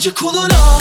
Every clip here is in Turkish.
magic olur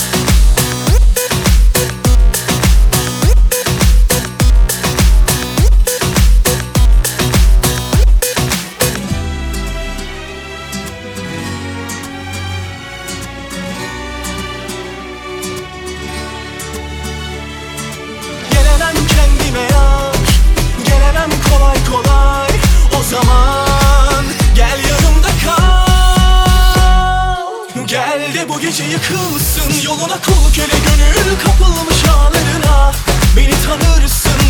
Gel de bu gece yıkılsın Yoluna kul köle gönül kapılmış ağlarına Beni tanırsın